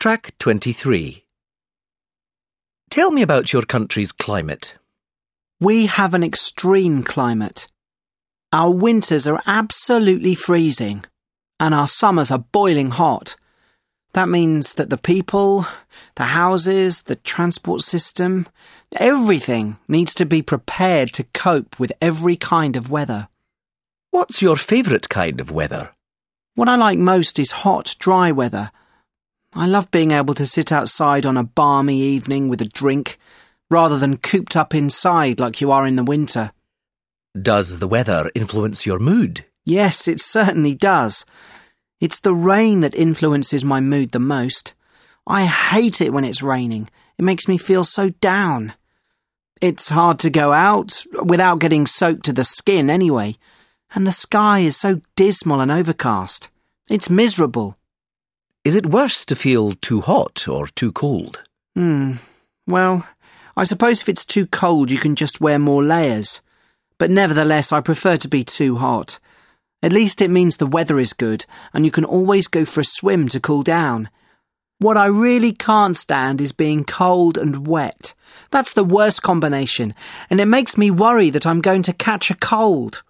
Track 23. Tell me about your country's climate. We have an extreme climate. Our winters are absolutely freezing, and our summers are boiling hot. That means that the people, the houses, the transport system, everything needs to be prepared to cope with every kind of weather. What's your favourite kind of weather? What I like most is hot, dry weather. I love being able to sit outside on a balmy evening with a drink, rather than cooped up inside like you are in the winter. Does the weather influence your mood? Yes, it certainly does. It's the rain that influences my mood the most. I hate it when it's raining. It makes me feel so down. It's hard to go out without getting soaked to the skin anyway, and the sky is so dismal and overcast. It's miserable. Is it worse to feel too hot or too cold? Hmm. Well, I suppose if it's too cold, you can just wear more layers. But nevertheless, I prefer to be too hot. At least it means the weather is good, and you can always go for a swim to cool down. What I really can't stand is being cold and wet. That's the worst combination, and it makes me worry that I'm going to catch a cold.